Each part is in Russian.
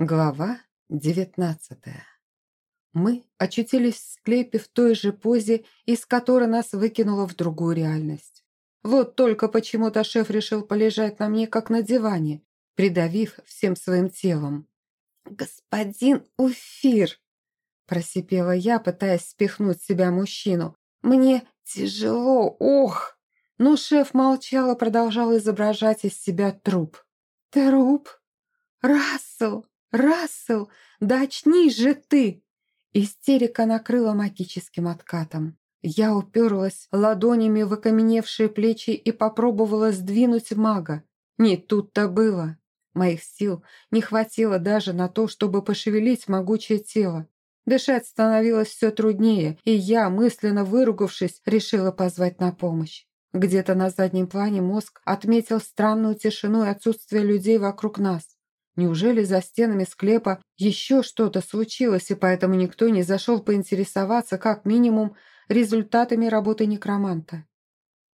Глава девятнадцатая. Мы очутились в склепе в той же позе, из которой нас выкинуло в другую реальность. Вот только почему-то шеф решил полежать на мне, как на диване, придавив всем своим телом. «Господин Уфир!» – просипела я, пытаясь спихнуть себя мужчину. «Мне тяжело, ох!» Но шеф молчал и продолжал изображать из себя труп. «Труп? Рассел!» «Рассел, да очнись же ты!» Истерика накрыла магическим откатом. Я уперлась ладонями в окаменевшие плечи и попробовала сдвинуть мага. Не тут-то было. Моих сил не хватило даже на то, чтобы пошевелить могучее тело. Дышать становилось все труднее, и я, мысленно выругавшись, решила позвать на помощь. Где-то на заднем плане мозг отметил странную тишину и отсутствие людей вокруг нас. Неужели за стенами склепа еще что-то случилось, и поэтому никто не зашел поинтересоваться, как минимум, результатами работы некроманта?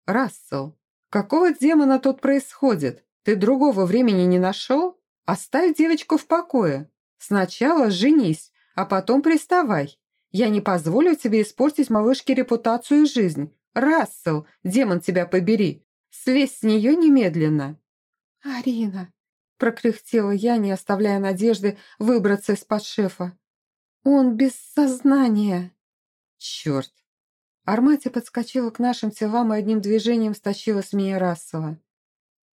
«Рассел, какого демона тут происходит? Ты другого времени не нашел? Оставь девочку в покое. Сначала женись, а потом приставай. Я не позволю тебе испортить малышке репутацию и жизнь. Рассел, демон тебя побери, слезь с нее немедленно». «Арина, прокряхтела я, не оставляя надежды выбраться из-под шефа. «Он без сознания!» «Черт!» Армати подскочила к нашим телам и одним движением стащила с меня Рассела.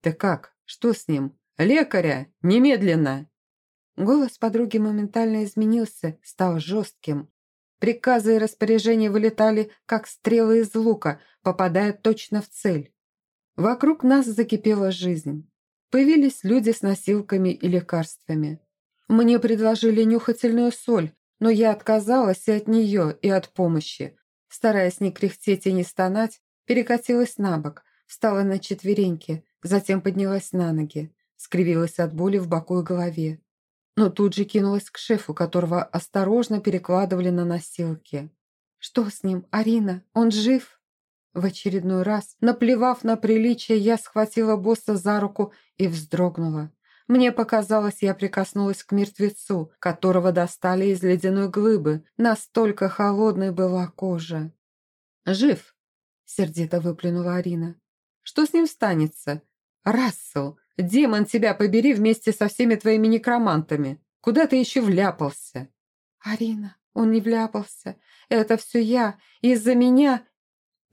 «Ты как? Что с ним? Лекаря! Немедленно!» Голос подруги моментально изменился, стал жестким. Приказы и распоряжения вылетали, как стрелы из лука, попадая точно в цель. Вокруг нас закипела жизнь. Появились люди с носилками и лекарствами. Мне предложили нюхательную соль, но я отказалась и от нее, и от помощи. Стараясь не кряхтеть и не стонать, перекатилась на бок, встала на четвереньки, затем поднялась на ноги, скривилась от боли в боку и голове. Но тут же кинулась к шефу, которого осторожно перекладывали на носилки. «Что с ним, Арина? Он жив?» В очередной раз, наплевав на приличие, я схватила босса за руку и вздрогнула. Мне показалось, я прикоснулась к мертвецу, которого достали из ледяной глыбы. Настолько холодной была кожа. «Жив!» — сердито выплюнула Арина. «Что с ним станется? Рассел, демон тебя побери вместе со всеми твоими некромантами. Куда ты еще вляпался?» «Арина, он не вляпался. Это все я. Из-за меня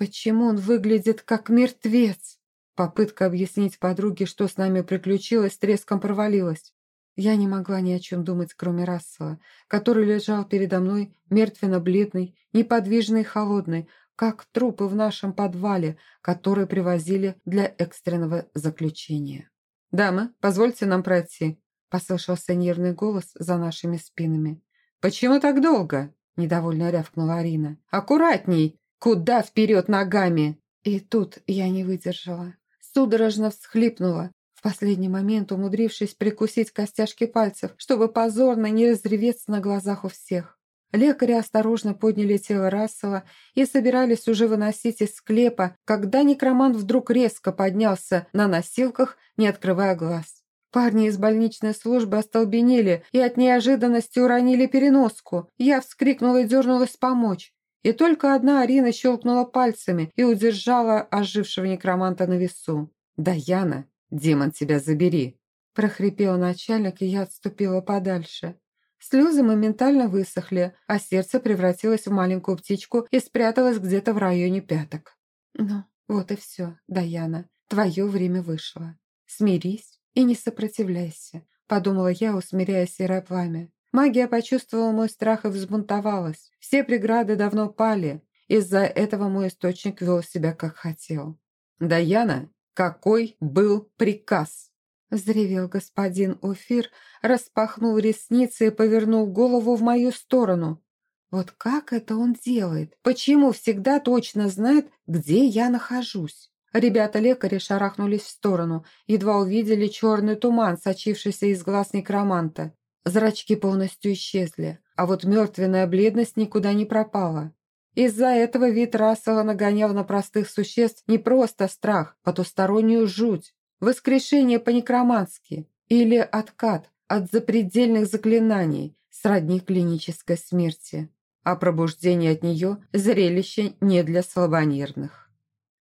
Почему он выглядит как мертвец? Попытка объяснить подруге, что с нами приключилось, треском провалилась. Я не могла ни о чем думать, кроме Рассела, который лежал передо мной, мертвенно-бледный, неподвижный и холодный, как трупы в нашем подвале, которые привозили для экстренного заключения. «Дамы, позвольте нам пройти», – послышался нервный голос за нашими спинами. «Почему так долго?» – недовольно рявкнула Арина. «Аккуратней! Куда вперед ногами?» И тут я не выдержала. Судорожно всхлипнула, в последний момент умудрившись прикусить костяшки пальцев, чтобы позорно не разреветься на глазах у всех. Лекари осторожно подняли тело Рассела и собирались уже выносить из склепа, когда некромант вдруг резко поднялся на носилках, не открывая глаз. Парни из больничной службы остолбенели и от неожиданности уронили переноску. Я вскрикнула и дернулась помочь. И только одна Арина щелкнула пальцами и удержала ожившего некроманта на весу. «Даяна, демон тебя забери!» прохрипел начальник, и я отступила подальше. Слезы моментально высохли, а сердце превратилось в маленькую птичку и спряталось где-то в районе пяток. «Ну, вот и все, Даяна, твое время вышло. Смирись и не сопротивляйся», подумала я, усмиряя серое пламя. Магия почувствовала мой страх и взбунтовалась. Все преграды давно пали. Из-за этого мой источник вел себя как хотел. «Даяна, какой был приказ?» Взревел господин Уфир, распахнул ресницы и повернул голову в мою сторону. Вот как это он делает? Почему всегда точно знает, где я нахожусь? Ребята-лекари шарахнулись в сторону, едва увидели черный туман, сочившийся из глаз некроманта. Зрачки полностью исчезли, а вот мертвенная бледность никуда не пропала. Из-за этого вид Рассела нагонял на простых существ не просто страх, потустороннюю жуть, воскрешение по-некромански или откат от запредельных заклинаний, сродни клинической смерти, а пробуждение от нее – зрелище не для слабонервных.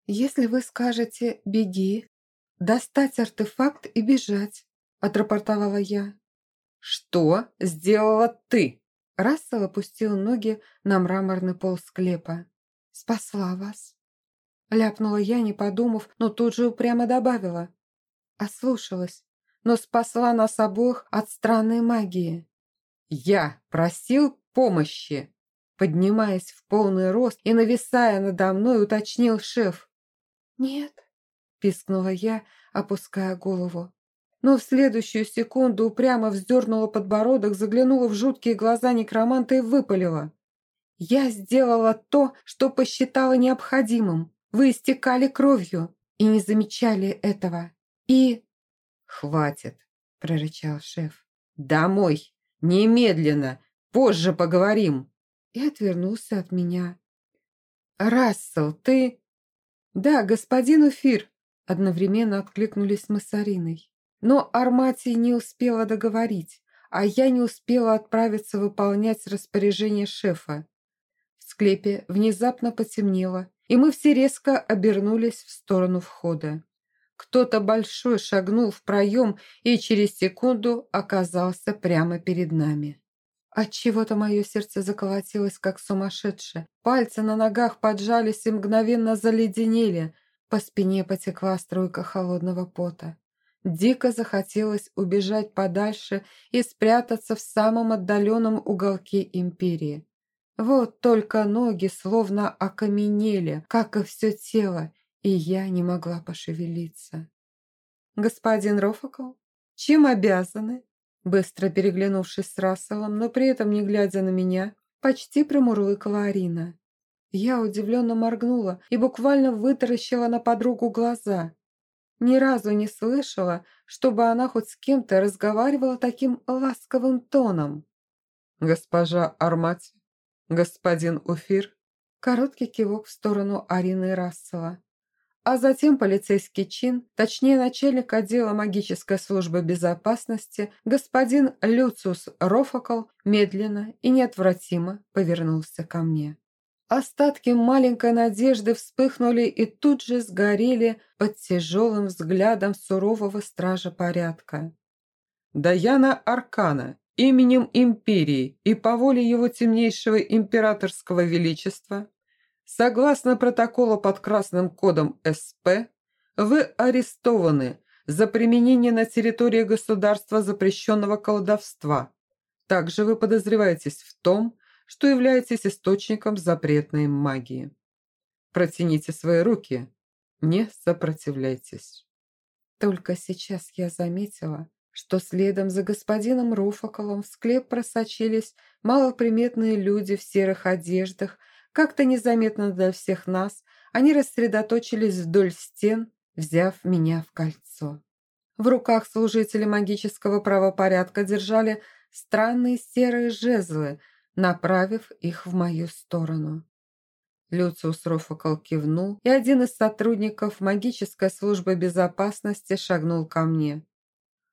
«Если вы скажете «беги», достать артефакт и бежать», – отрапортовала я. «Что сделала ты?» Рассел опустил ноги на мраморный пол склепа. «Спасла вас», – ляпнула я, не подумав, но тут же упрямо добавила. Ослушалась, но спасла нас обоих от странной магии. «Я просил помощи!» Поднимаясь в полный рост и нависая надо мной, уточнил шеф. «Нет», – пискнула я, опуская голову. Но в следующую секунду упрямо вздернула подбородок, заглянула в жуткие глаза некроманта и выпалила. «Я сделала то, что посчитала необходимым. Вы истекали кровью и не замечали этого. И...» «Хватит», – прорычал шеф. «Домой! Немедленно! Позже поговорим!» И отвернулся от меня. «Рассел, ты...» «Да, господин Уфир!» Одновременно откликнулись мы с Ариной. Но Арматий не успела договорить, а я не успела отправиться выполнять распоряжение шефа. В склепе внезапно потемнело, и мы все резко обернулись в сторону входа. Кто-то большой шагнул в проем и через секунду оказался прямо перед нами. Отчего-то мое сердце заколотилось, как сумасшедшее. Пальцы на ногах поджались и мгновенно заледенели. По спине потекла струйка холодного пота. Дико захотелось убежать подальше и спрятаться в самом отдаленном уголке империи. Вот только ноги словно окаменели, как и все тело, и я не могла пошевелиться. «Господин Рофакл, чем обязаны?» Быстро переглянувшись с Расселом, но при этом не глядя на меня, почти промурлыкала Арина. Я удивленно моргнула и буквально вытаращила на подругу глаза. Ни разу не слышала, чтобы она хоть с кем-то разговаривала таким ласковым тоном. «Госпожа Армати, господин Уфир». Короткий кивок в сторону Арины Рассела а затем полицейский чин, точнее начальник отдела магической службы безопасности, господин Люциус Рофакл, медленно и неотвратимо повернулся ко мне. Остатки маленькой надежды вспыхнули и тут же сгорели под тяжелым взглядом сурового стража порядка. «Даяна Аркана, именем Империи и по воле его темнейшего императорского величества, Согласно протоколу под красным кодом СП, вы арестованы за применение на территории государства запрещенного колдовства. Также вы подозреваетесь в том, что являетесь источником запретной магии. Протяните свои руки, не сопротивляйтесь. Только сейчас я заметила, что следом за господином Руфаковым в склеп просочились малоприметные люди в серых одеждах как-то незаметно для всех нас они рассредоточились вдоль стен, взяв меня в кольцо. В руках служители магического правопорядка держали странные серые жезлы, направив их в мою сторону. Люциус Рофакл кивнул, и один из сотрудников магической службы безопасности шагнул ко мне.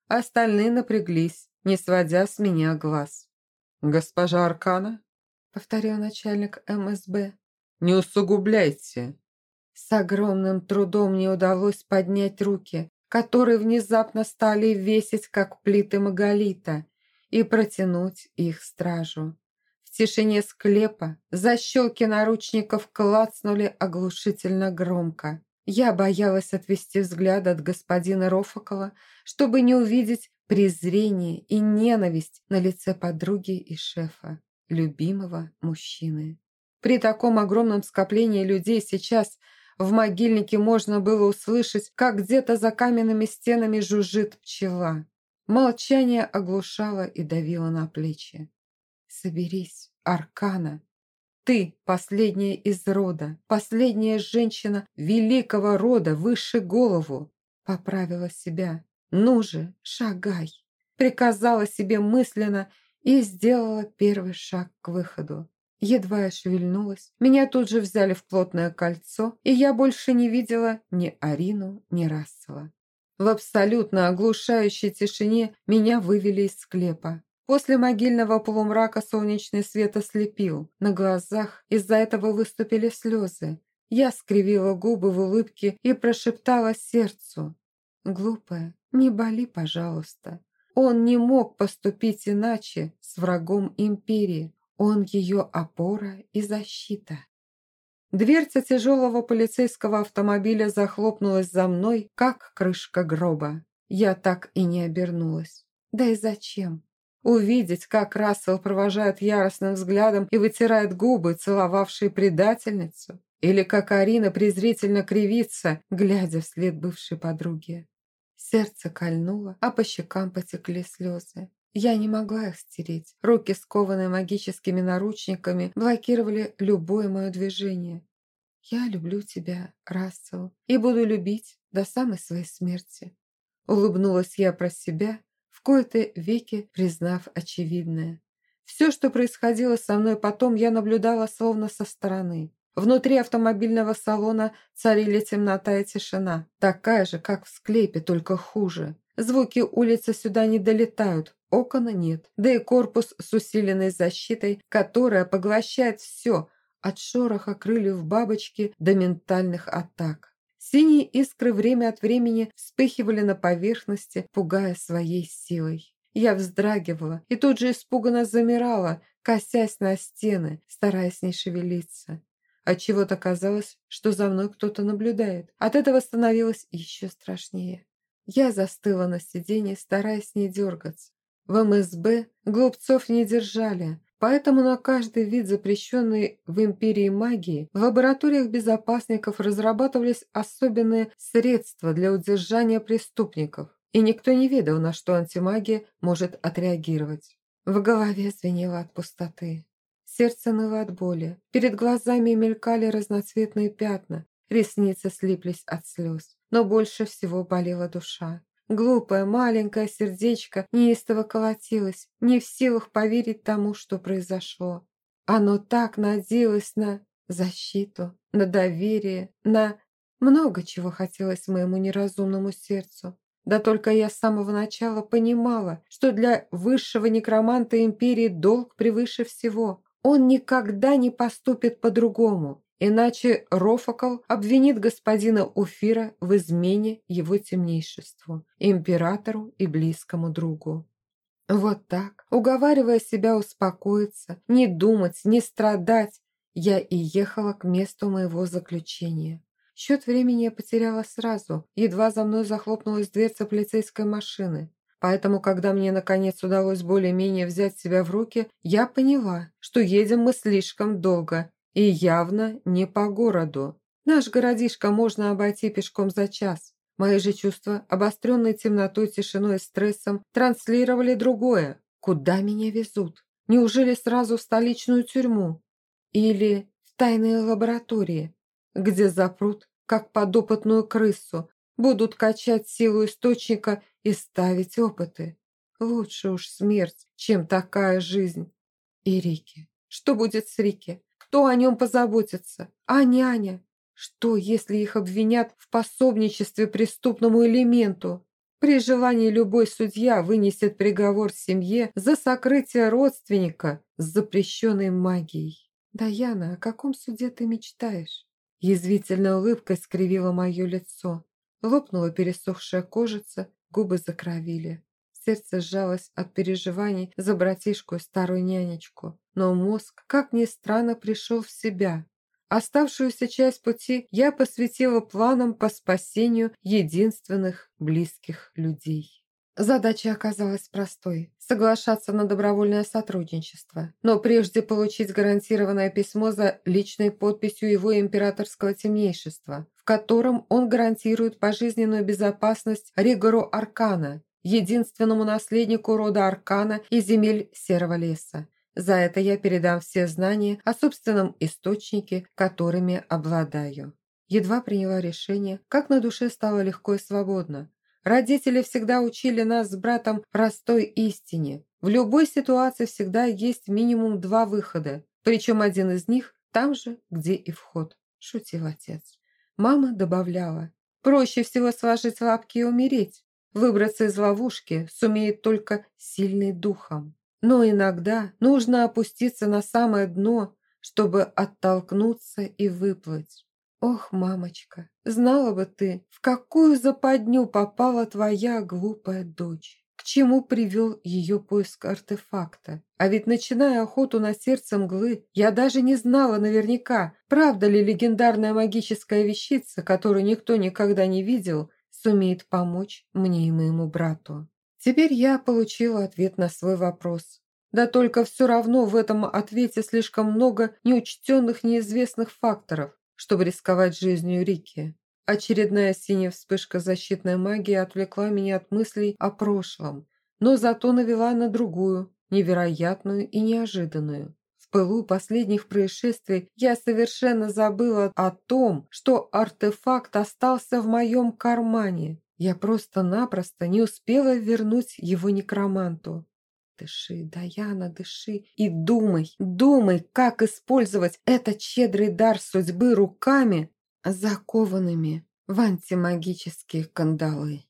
Остальные напряглись, не сводя с меня глаз. «Госпожа Аркана?» — повторил начальник МСБ. «Не усугубляйте!» С огромным трудом мне удалось поднять руки, которые внезапно стали весить, как плиты маголита, и протянуть их стражу. Тишине склепа защелки наручников клацнули оглушительно громко. Я боялась отвести взгляд от господина Рофакова, чтобы не увидеть презрение и ненависть на лице подруги и шефа любимого мужчины. При таком огромном скоплении людей сейчас в могильнике можно было услышать, как где-то за каменными стенами жужжит пчела. Молчание оглушало и давило на плечи. «Соберись, Аркана! Ты последняя из рода, последняя женщина великого рода, выше голову!» Поправила себя. «Ну же, шагай!» Приказала себе мысленно и сделала первый шаг к выходу. Едва я шевельнулась, меня тут же взяли в плотное кольцо, и я больше не видела ни Арину, ни Рассела. В абсолютно оглушающей тишине меня вывели из склепа. После могильного полумрака солнечный свет ослепил. На глазах из-за этого выступили слезы. Я скривила губы в улыбке и прошептала сердцу. «Глупая, не боли, пожалуйста. Он не мог поступить иначе с врагом империи. Он ее опора и защита». Дверца тяжелого полицейского автомобиля захлопнулась за мной, как крышка гроба. Я так и не обернулась. Да и зачем? Увидеть, как Рассел провожает яростным взглядом и вытирает губы, целовавшие предательницу? Или как Арина презрительно кривится, глядя вслед бывшей подруге? Сердце кольнуло, а по щекам потекли слезы. Я не могла их стереть. Руки, скованные магическими наручниками, блокировали любое мое движение. «Я люблю тебя, Рассел, и буду любить до самой своей смерти». Улыбнулась я про себя в кои-то веки признав очевидное. Все, что происходило со мной потом, я наблюдала словно со стороны. Внутри автомобильного салона царили темнота и тишина, такая же, как в склепе, только хуже. Звуки улицы сюда не долетают, окон нет, да и корпус с усиленной защитой, которая поглощает все, от шороха крыльев бабочки до ментальных атак. Синие искры время от времени вспыхивали на поверхности, пугая своей силой. Я вздрагивала и тут же испуганно замирала, косясь на стены, стараясь не шевелиться. Отчего-то казалось, что за мной кто-то наблюдает. От этого становилось еще страшнее. Я застыла на сиденье, стараясь не дергаться. В МСБ глупцов не держали, Поэтому на каждый вид запрещенный в империи магии в лабораториях безопасников разрабатывались особенные средства для удержания преступников, и никто не ведал, на что антимагия может отреагировать. В голове звенело от пустоты. Сердце ныло от боли. Перед глазами мелькали разноцветные пятна, ресницы слиплись от слез. Но больше всего болела душа. Глупое, маленькое сердечко неистово колотилось, не в силах поверить тому, что произошло. Оно так надеялось на защиту, на доверие, на... Много чего хотелось моему неразумному сердцу. Да только я с самого начала понимала, что для высшего некроманта империи долг превыше всего. Он никогда не поступит по-другому. Иначе Рофакл обвинит господина Уфира в измене его темнейшеству, императору и близкому другу. Вот так, уговаривая себя успокоиться, не думать, не страдать, я и ехала к месту моего заключения. Счет времени я потеряла сразу, едва за мной захлопнулась дверца полицейской машины. Поэтому, когда мне наконец удалось более-менее взять себя в руки, я поняла, что едем мы слишком долго и явно не по городу. Наш городишко можно обойти пешком за час. Мои же чувства, обостренные темнотой, тишиной и стрессом, транслировали другое. Куда меня везут? Неужели сразу в столичную тюрьму? Или в тайные лаборатории, где запрут, как подопытную крысу, будут качать силу источника и ставить опыты? Лучше уж смерть, чем такая жизнь. И Рики. Что будет с Рики? Кто о нем позаботится? А няня? Что, если их обвинят в пособничестве преступному элементу? При желании любой судья вынесет приговор семье за сокрытие родственника с запрещенной магией. «Даяна, о каком суде ты мечтаешь?» Язвительная улыбка скривила мое лицо. Лопнула пересохшая кожица, губы закровили. Сердце сжалось от переживаний за братишку и старую нянечку. Но мозг, как ни странно, пришел в себя. Оставшуюся часть пути я посвятила планам по спасению единственных близких людей. Задача оказалась простой – соглашаться на добровольное сотрудничество. Но прежде получить гарантированное письмо за личной подписью его императорского темнейшества, в котором он гарантирует пожизненную безопасность Ригору Аркана единственному наследнику рода Аркана и земель Серого леса. За это я передам все знания о собственном источнике, которыми обладаю. Едва приняла решение, как на душе стало легко и свободно. Родители всегда учили нас с братом простой истине. В любой ситуации всегда есть минимум два выхода, причем один из них там же, где и вход, шутил отец. Мама добавляла, Проще всего сложить лапки и умереть. Выбраться из ловушки сумеет только сильный духом. Но иногда нужно опуститься на самое дно, чтобы оттолкнуться и выплыть. Ох, мамочка, знала бы ты, в какую западню попала твоя глупая дочь. К чему привел ее поиск артефакта? А ведь начиная охоту на сердце мглы, я даже не знала наверняка, правда ли легендарная магическая вещица, которую никто никогда не видел, сумеет помочь мне и моему брату. Теперь я получила ответ на свой вопрос. Да только все равно в этом ответе слишком много неучтенных неизвестных факторов, чтобы рисковать жизнью Рики. Очередная синяя вспышка защитной магии отвлекла меня от мыслей о прошлом, но зато навела на другую, невероятную и неожиданную. В пылу последних происшествий я совершенно забыла о том, что артефакт остался в моем кармане. Я просто-напросто не успела вернуть его некроманту. Дыши, Даяна, дыши и думай, думай, как использовать этот щедрый дар судьбы руками, закованными в антимагические кандалы.